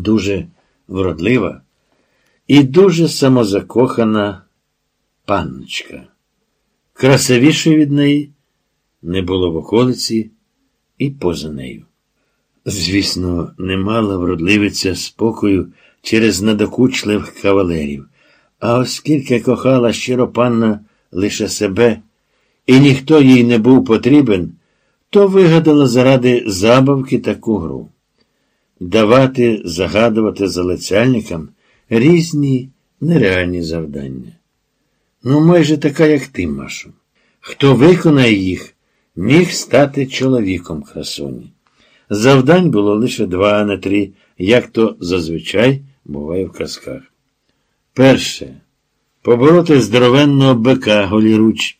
дуже вродлива і дуже самозакохана панночка. Красивішої від неї не було в околиці і поза нею. Звісно, не мала вродливиця спокою через надокучливих кавалерів, а оскільки кохала щиро панна лише себе, і ніхто їй не був потрібен, то вигадала заради забавки таку гру давати, загадувати залицяльникам різні нереальні завдання. Ну, майже така, як ти, Машу. Хто виконає їх, міг стати чоловіком красуні. Завдань було лише два, а не три, як то зазвичай буває в казках. Перше побороти здоровенного бика голіруч.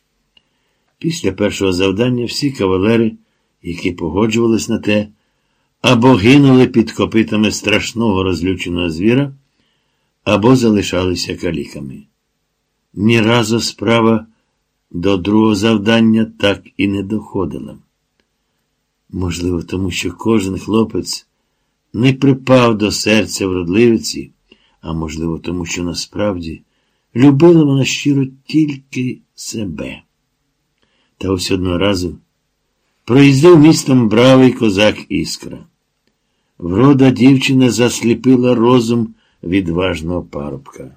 Після першого завдання всі кавалери, які погоджувались на те, або гинули під копитами страшного розлюченого звіра, або залишалися каліками. Ні разу справа до другого завдання так і не доходила. Можливо, тому що кожен хлопець не припав до серця вродливиці, а можливо, тому що насправді любила вона щиро тільки себе. Та ось одного разу проїздив містом бравий козак Іскра. Врода дівчина засліпила розум відважного парубка.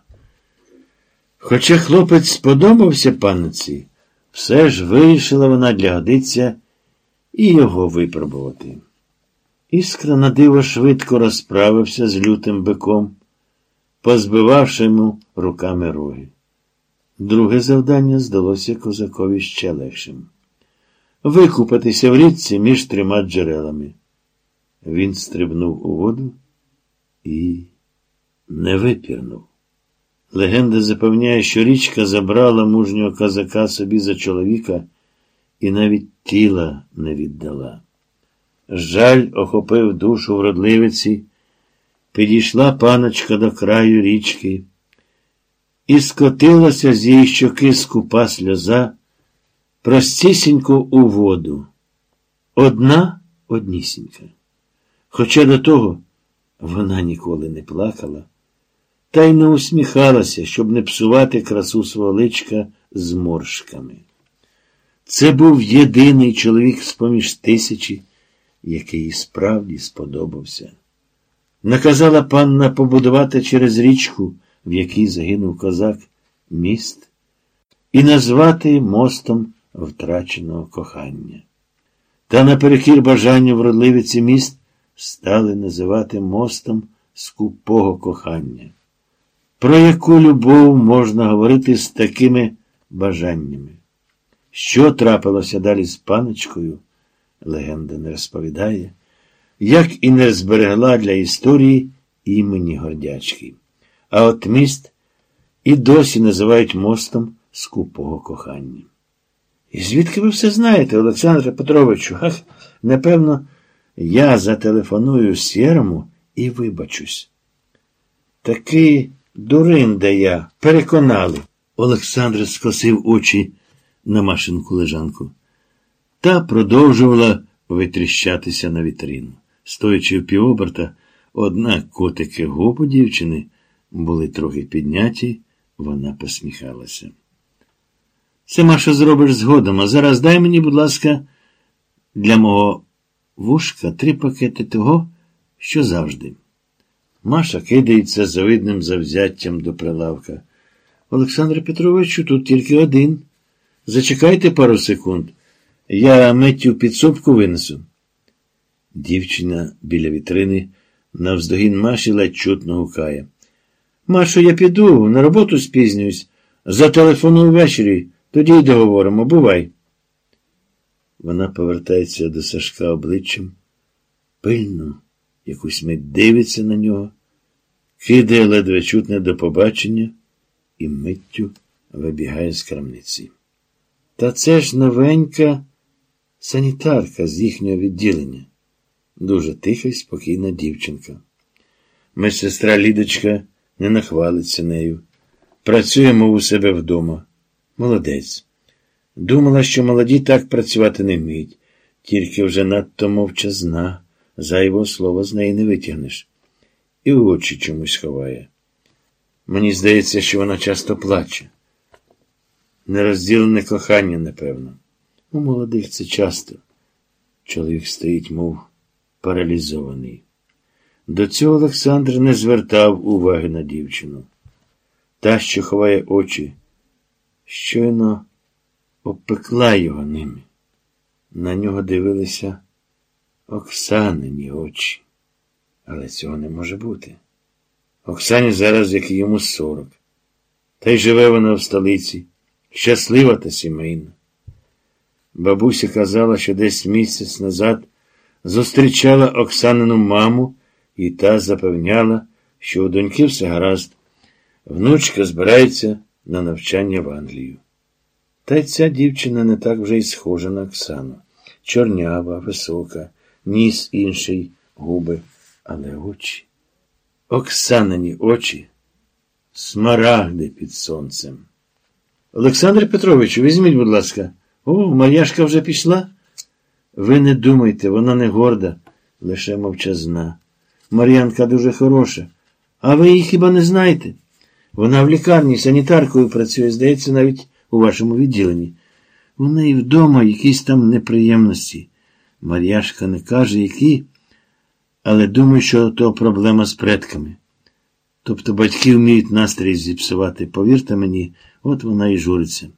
Хоча хлопець сподобався панниці, все ж вирішила вона для годиця і його випробувати. Іскра на диво швидко розправився з лютим биком, позбивавши йому руками роги. Друге завдання здалося козакові ще легшим викупатися в річці між трьома джерелами. Він стрибнув у воду і не випірнув. Легенда запевняє, що річка забрала мужнього козака собі за чоловіка і навіть тіла не віддала. Жаль охопив душу вродливиці, підійшла паночка до краю річки, і скотилася з її щоки скупа сльоза, простісінько у воду. Одна однісінька. Хоча до того вона ніколи не плакала, та й не усміхалася, щоб не псувати красу свого личка з моршками. Це був єдиний чоловік з поміж тисячі, який їй справді сподобався. Наказала панна побудувати через річку, в якій загинув козак, міст, і назвати мостом втраченого кохання. Та наперекір бажанню вродливиці міст стали називати мостом скупого кохання. Про яку любов можна говорити з такими бажаннями? Що трапилося далі з паночкою, легенда не розповідає, як і не зберегла для історії імені гордячки. А от міст і досі називають мостом скупого кохання. І звідки ви все знаєте, Олександре Петровичу? Ах, напевно, я зателефоную сірому і вибачусь. Такий дурин, де я, переконали. Олександр скосив очі на машинку лежанку. Та продовжувала витріщатися на вітрину. Стоячи в півоберта, однак котики губу дівчини були трохи підняті, вона посміхалася. Це Маша зробиш згодом, а зараз дай мені, будь ласка, для мого вушка три пакети того, що завжди. Маша кидається завидним завзяттям до прилавка. Олександре Петровичу, тут тільки один. Зачекайте пару секунд. Я миттю підсобку винесу. Дівчина біля вітрини навздогін Маші ледь чутно гукає. Машо, я піду, на роботу спізнююсь. Зателефоную ввечері, тоді й договоримо. Бувай. Вона повертається до Сашка обличчям, пильно, якусь мить дивиться на нього, кидає ледве чутне до побачення і миттю вибігає з крамниці. Та це ж новенька санітарка з їхнього відділення. Дуже тиха й спокійна дівчинка. Медсестра Лідочка не нахвалиться нею. Працюємо у себе вдома. Молодець. Думала, що молоді так працювати не вміють, тільки вже надто мовчазна, зайвого слова з неї не витягнеш. і очі чомусь ховає. Мені здається, що вона часто плаче. Нерозділене кохання, напевно. У молодих це часто. Чоловік стоїть, мов паралізований. До цього Олександр не звертав уваги на дівчину. Та, що ховає очі, щойно обпекла його ними. На нього дивилися Оксанині очі. Але цього не може бути. Оксані зараз, як і йому сорок. Та й живе вона в столиці, щаслива та сімейна. Бабуся казала, що десь місяць назад зустрічала Оксанину маму, і та запевняла, що у доньки все гаразд. Внучка збирається на навчання в Англію. Та й ця дівчина не так вже й схожа на Оксану. Чорнява, висока, ніс інший, губи, але очі. Оксанині очі, смарагди під сонцем. Олександр Петрович, візьміть, будь ласка. О, Мар'яшка вже пішла? Ви не думайте, вона не горда, лише мовчазна. Мар'янка дуже хороша. А ви її хіба не знаєте? Вона в лікарні санітаркою працює, здається, навіть у вашому відділенні. У неї вдома якісь там неприємності. Мар'яшка не каже, які, але думаю, що то проблема з предками. Тобто батьки вміють настрій зіпсувати. Повірте мені, от вона і журиться.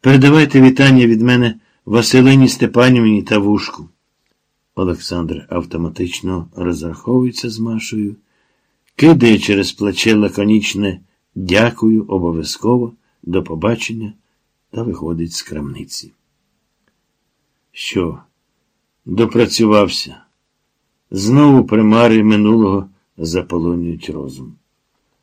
Передавайте вітання від мене Василині Степанівні та Вушку. Олександр автоматично розраховується з Машою, кидає через плече лаконічне дякую, обов'язково, до побачення та виходить з крамниці. Що? Допрацювався. Знову примари минулого заполонюють розум.